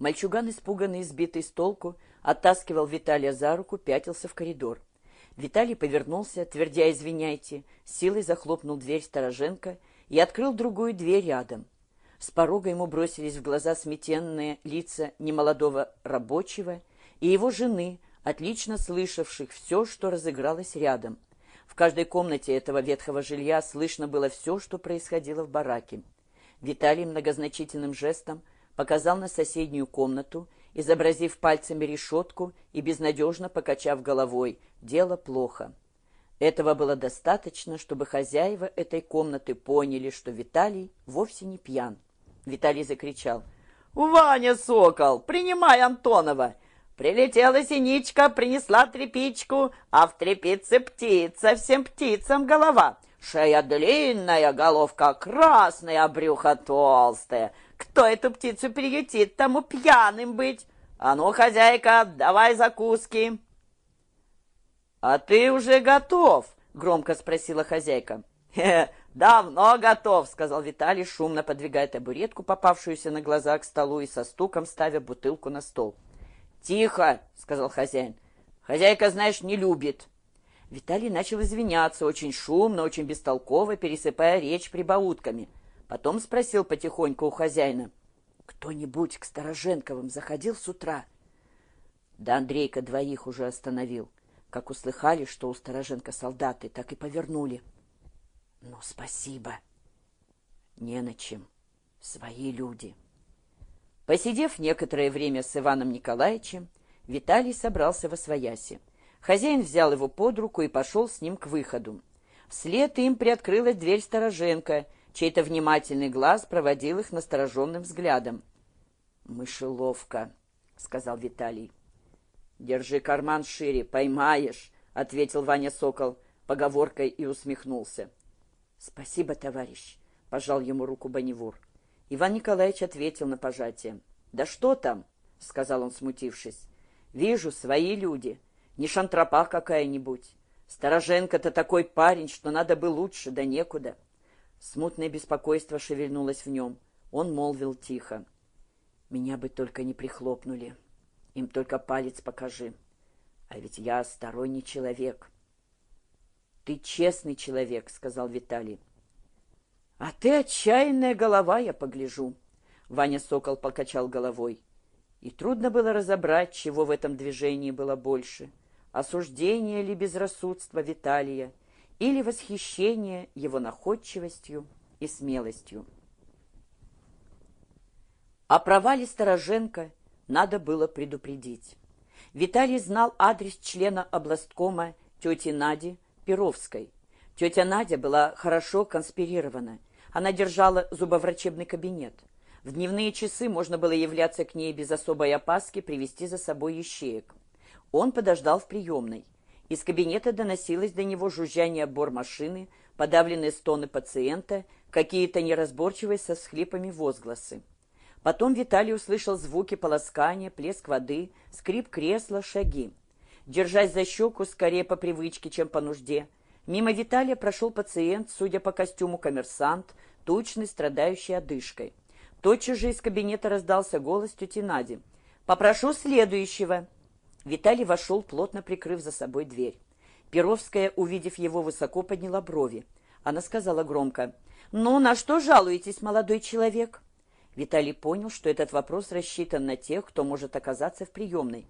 Мальчуган, испуганный, сбитый с толку, оттаскивал Виталия за руку, пятился в коридор. Виталий повернулся, твердя «извиняйте», силой захлопнул дверь Стороженко и открыл другую дверь рядом. С порога ему бросились в глаза сметенные лица немолодого рабочего и его жены, отлично слышавших все, что разыгралось рядом. В каждой комнате этого ветхого жилья слышно было все, что происходило в бараке. Виталий многозначительным жестом показал на соседнюю комнату, изобразив пальцами решетку и безнадежно покачав головой. Дело плохо. Этого было достаточно, чтобы хозяева этой комнаты поняли, что Виталий вовсе не пьян. Виталий закричал. «Ваня, сокол, принимай Антонова! Прилетела синичка, принесла трепичку, а в трепице птица, всем птицам голова. Шея длинная, головка красная, брюхо толстое. Кто эту птицу приютит, тому пьяным быть. А ну, хозяйка, давай закуски. А ты уже готов? Громко спросила хозяйка. «Давно готов», — сказал Виталий, шумно подвигая табуретку, попавшуюся на глаза к столу, и со стуком ставя бутылку на стол. «Тихо», — сказал хозяин. «Хозяйка, знаешь, не любит». Виталий начал извиняться, очень шумно, очень бестолково, пересыпая речь прибаутками — Потом спросил потихоньку у хозяина. «Кто-нибудь к Стороженковым заходил с утра?» Да Андрейка двоих уже остановил. Как услыхали, что у Стороженко солдаты, так и повернули. «Ну, спасибо. Не на чем. Свои люди». Посидев некоторое время с Иваном Николаевичем, Виталий собрался во свояси. Хозяин взял его под руку и пошел с ним к выходу. Вслед им приоткрылась дверь Стороженко — Чей-то внимательный глаз проводил их настороженным взглядом. «Мышеловка», — сказал Виталий. «Держи карман шире, поймаешь», — ответил Ваня Сокол поговоркой и усмехнулся. «Спасибо, товарищ», — пожал ему руку Бонневур. Иван Николаевич ответил на пожатие. «Да что там?» — сказал он, смутившись. «Вижу, свои люди. Не шантропа какая-нибудь. Стороженко-то такой парень, что надо бы лучше, да некуда». Смутное беспокойство шевельнулось в нем. Он молвил тихо. «Меня бы только не прихлопнули. Им только палец покажи. А ведь я сторонний человек». «Ты честный человек», — сказал Виталий. «А ты отчаянная голова, я погляжу». Ваня Сокол покачал головой. И трудно было разобрать, чего в этом движении было больше — осуждение ли безрассудства Виталия или восхищение его находчивостью и смелостью. О провале Стороженко надо было предупредить. Виталий знал адрес члена областкома тети Нади Перовской. Тетя Надя была хорошо конспирирована. Она держала зубоврачебный кабинет. В дневные часы можно было являться к ней без особой опаски, привести за собой ищеек. Он подождал в приемной. Из кабинета доносилось до него жужжание бормашины, подавленные стоны пациента, какие-то неразборчивые со всхлипами возгласы. Потом Виталий услышал звуки полоскания, плеск воды, скрип кресла, шаги. Держась за щеку, скорее по привычке, чем по нужде, мимо Виталия прошел пациент, судя по костюму коммерсант, тучный, страдающий одышкой. Тотчас же из кабинета раздался голос тети Нади. «Попрошу следующего». Виталий вошел, плотно прикрыв за собой дверь. Перовская, увидев его, высоко подняла брови. Она сказала громко, «Ну, на что жалуетесь, молодой человек?» Виталий понял, что этот вопрос рассчитан на тех, кто может оказаться в приемной.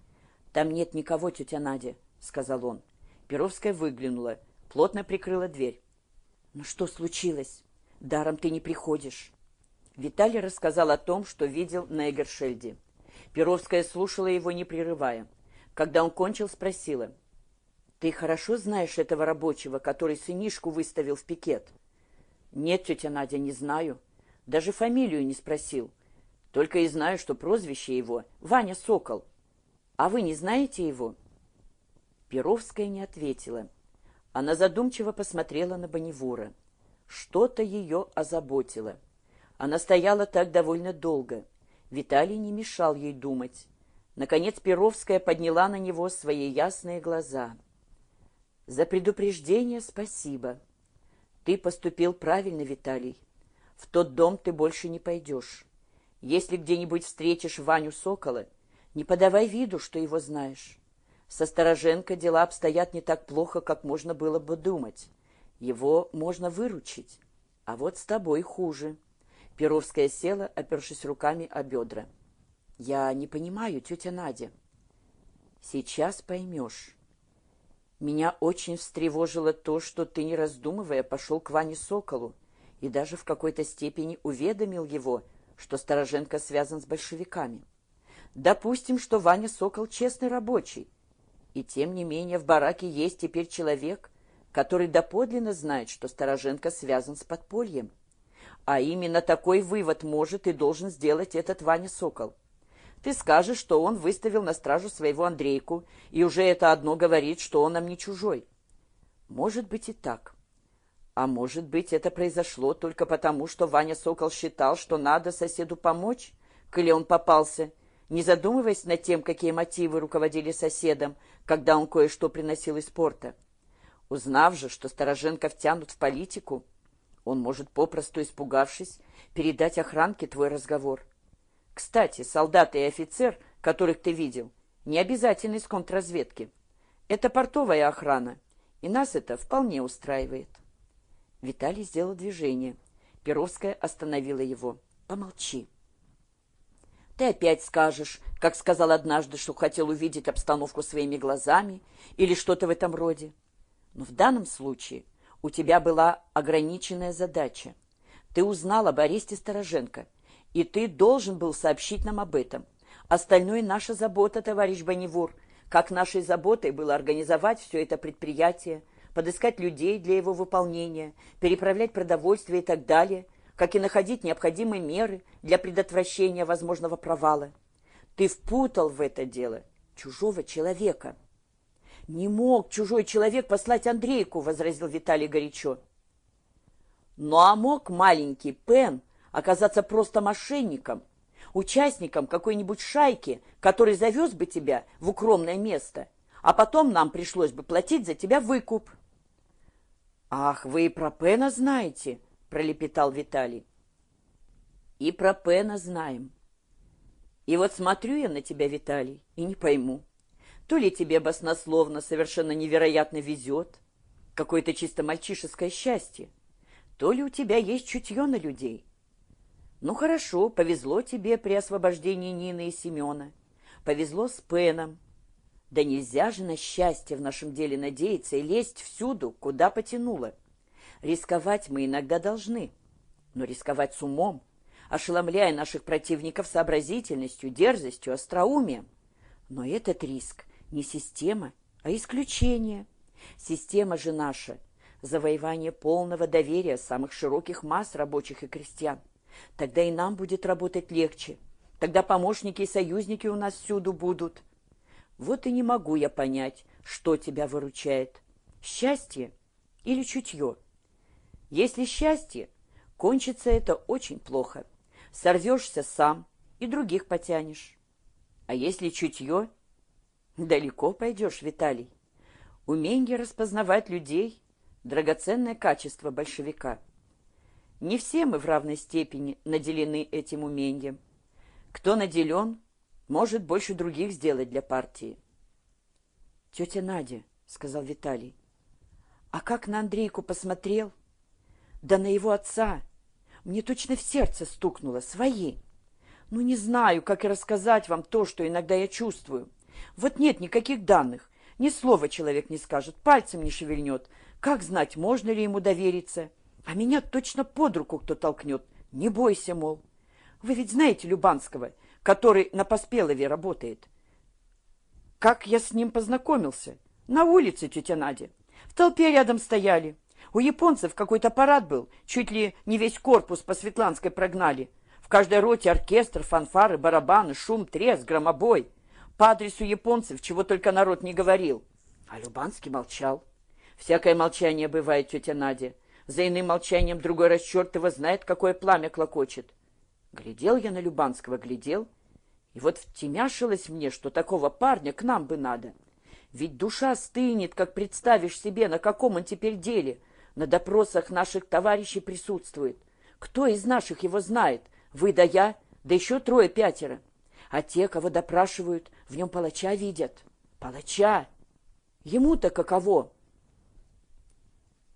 «Там нет никого, тетя Надя», — сказал он. Перовская выглянула, плотно прикрыла дверь. «Ну что случилось? Даром ты не приходишь». Виталий рассказал о том, что видел на Эгершельде. Перовская слушала его, не прерывая. Когда он кончил, спросила. «Ты хорошо знаешь этого рабочего, который сынишку выставил в пикет?» «Нет, тетя Надя, не знаю. Даже фамилию не спросил. Только и знаю, что прозвище его — Ваня Сокол. А вы не знаете его?» Перовская не ответила. Она задумчиво посмотрела на Бонневура. Что-то ее озаботило. Она стояла так довольно долго. Виталий не мешал ей думать. Наконец Перовская подняла на него свои ясные глаза. «За предупреждение спасибо. Ты поступил правильно, Виталий. В тот дом ты больше не пойдешь. Если где-нибудь встретишь Ваню Сокола, не подавай виду, что его знаешь. Со Стороженко дела обстоят не так плохо, как можно было бы думать. Его можно выручить, а вот с тобой хуже. Перовская села, опершись руками о бедра. Я не понимаю, тетя Надя. Сейчас поймешь. Меня очень встревожило то, что ты, не раздумывая, пошел к Ване Соколу и даже в какой-то степени уведомил его, что Стороженко связан с большевиками. Допустим, что Ваня Сокол честный рабочий, и тем не менее в бараке есть теперь человек, который доподлинно знает, что Стороженко связан с подпольем. А именно такой вывод может и должен сделать этот Ваня Сокол. Ты скажешь, что он выставил на стражу своего Андрейку, и уже это одно говорит, что он нам не чужой. Может быть и так. А может быть, это произошло только потому, что Ваня Сокол считал, что надо соседу помочь, коли он попался, не задумываясь над тем, какие мотивы руководили соседом, когда он кое-что приносил из порта. Узнав же, что Стороженко втянут в политику, он может, попросту испугавшись, передать охранке твой разговор. Кстати, солдаты и офицер, которых ты видел, не обязательно из контрразведки. Это портовая охрана, и нас это вполне устраивает. Виталий сделал движение. Перовская остановила его. «Помолчи». «Ты опять скажешь, как сказал однажды, что хотел увидеть обстановку своими глазами или что-то в этом роде. Но в данном случае у тебя была ограниченная задача. Ты узнал об аресте Стороженко, и ты должен был сообщить нам об этом. Остальное наша забота, товарищ Бонневур, как нашей заботой было организовать все это предприятие, подыскать людей для его выполнения, переправлять продовольствие и так далее, как и находить необходимые меры для предотвращения возможного провала. Ты впутал в это дело чужого человека. «Не мог чужой человек послать Андрейку», — возразил Виталий горячо. «Ну а мог маленький Пен оказаться просто мошенником, участником какой-нибудь шайки, который завез бы тебя в укромное место, а потом нам пришлось бы платить за тебя выкуп». «Ах, вы и про Пена знаете!» — пролепетал Виталий. «И про Пена знаем. И вот смотрю я на тебя, Виталий, и не пойму, то ли тебе баснословно совершенно невероятно везет, какое-то чисто мальчишеское счастье, то ли у тебя есть чутье на людей. Ну хорошо, повезло тебе при освобождении Нины и Семена, повезло с Пеном, да нельзя же на счастье в нашем деле надеяться и лезть всюду, куда потянуло. Рисковать мы иногда должны, но рисковать с умом, ошеломляя наших противников сообразительностью, дерзостью, остроумием. Но этот риск не система, а исключение. Система же наша – завоевание полного доверия самых широких масс рабочих и крестьян. Тогда и нам будет работать легче. Тогда помощники и союзники у нас всюду будут – вот и не могу я понять, что тебя выручает. Счастье или чутье? Если счастье, кончится это очень плохо. Сорвешься сам и других потянешь. А если чутье, далеко пойдешь, Виталий. Умение распознавать людей – драгоценное качество большевика. Не все мы в равной степени наделены этим умением. Кто наделен – может больше других сделать для партии. «Тетя Надя», — сказал Виталий, — «а как на Андрейку посмотрел? Да на его отца! Мне точно в сердце стукнуло, свои. Ну, не знаю, как и рассказать вам то, что иногда я чувствую. Вот нет никаких данных, ни слова человек не скажет, пальцем не шевельнет. Как знать, можно ли ему довериться? А меня точно под руку кто толкнет. Не бойся, мол. Вы ведь знаете Любанского, который на Поспелове работает. Как я с ним познакомился? На улице, тетя Надя. В толпе рядом стояли. У японцев какой-то парад был, чуть ли не весь корпус по Светланской прогнали. В каждой роте оркестр, фанфары, барабаны, шум, треск, громобой. По адресу японцев чего только народ не говорил. А Любанский молчал. Всякое молчание бывает, тетя Надя. За иным молчанием другой раз черт его знает, какое пламя клокочет. Глядел я на Любанского, глядел, и вот втемяшилось мне, что такого парня к нам бы надо. Ведь душа стынет, как представишь себе, на каком он теперь деле. На допросах наших товарищей присутствует. Кто из наших его знает? Вы да я, да еще трое-пятеро. А те, кого допрашивают, в нем палача видят. Палача! Ему-то каково?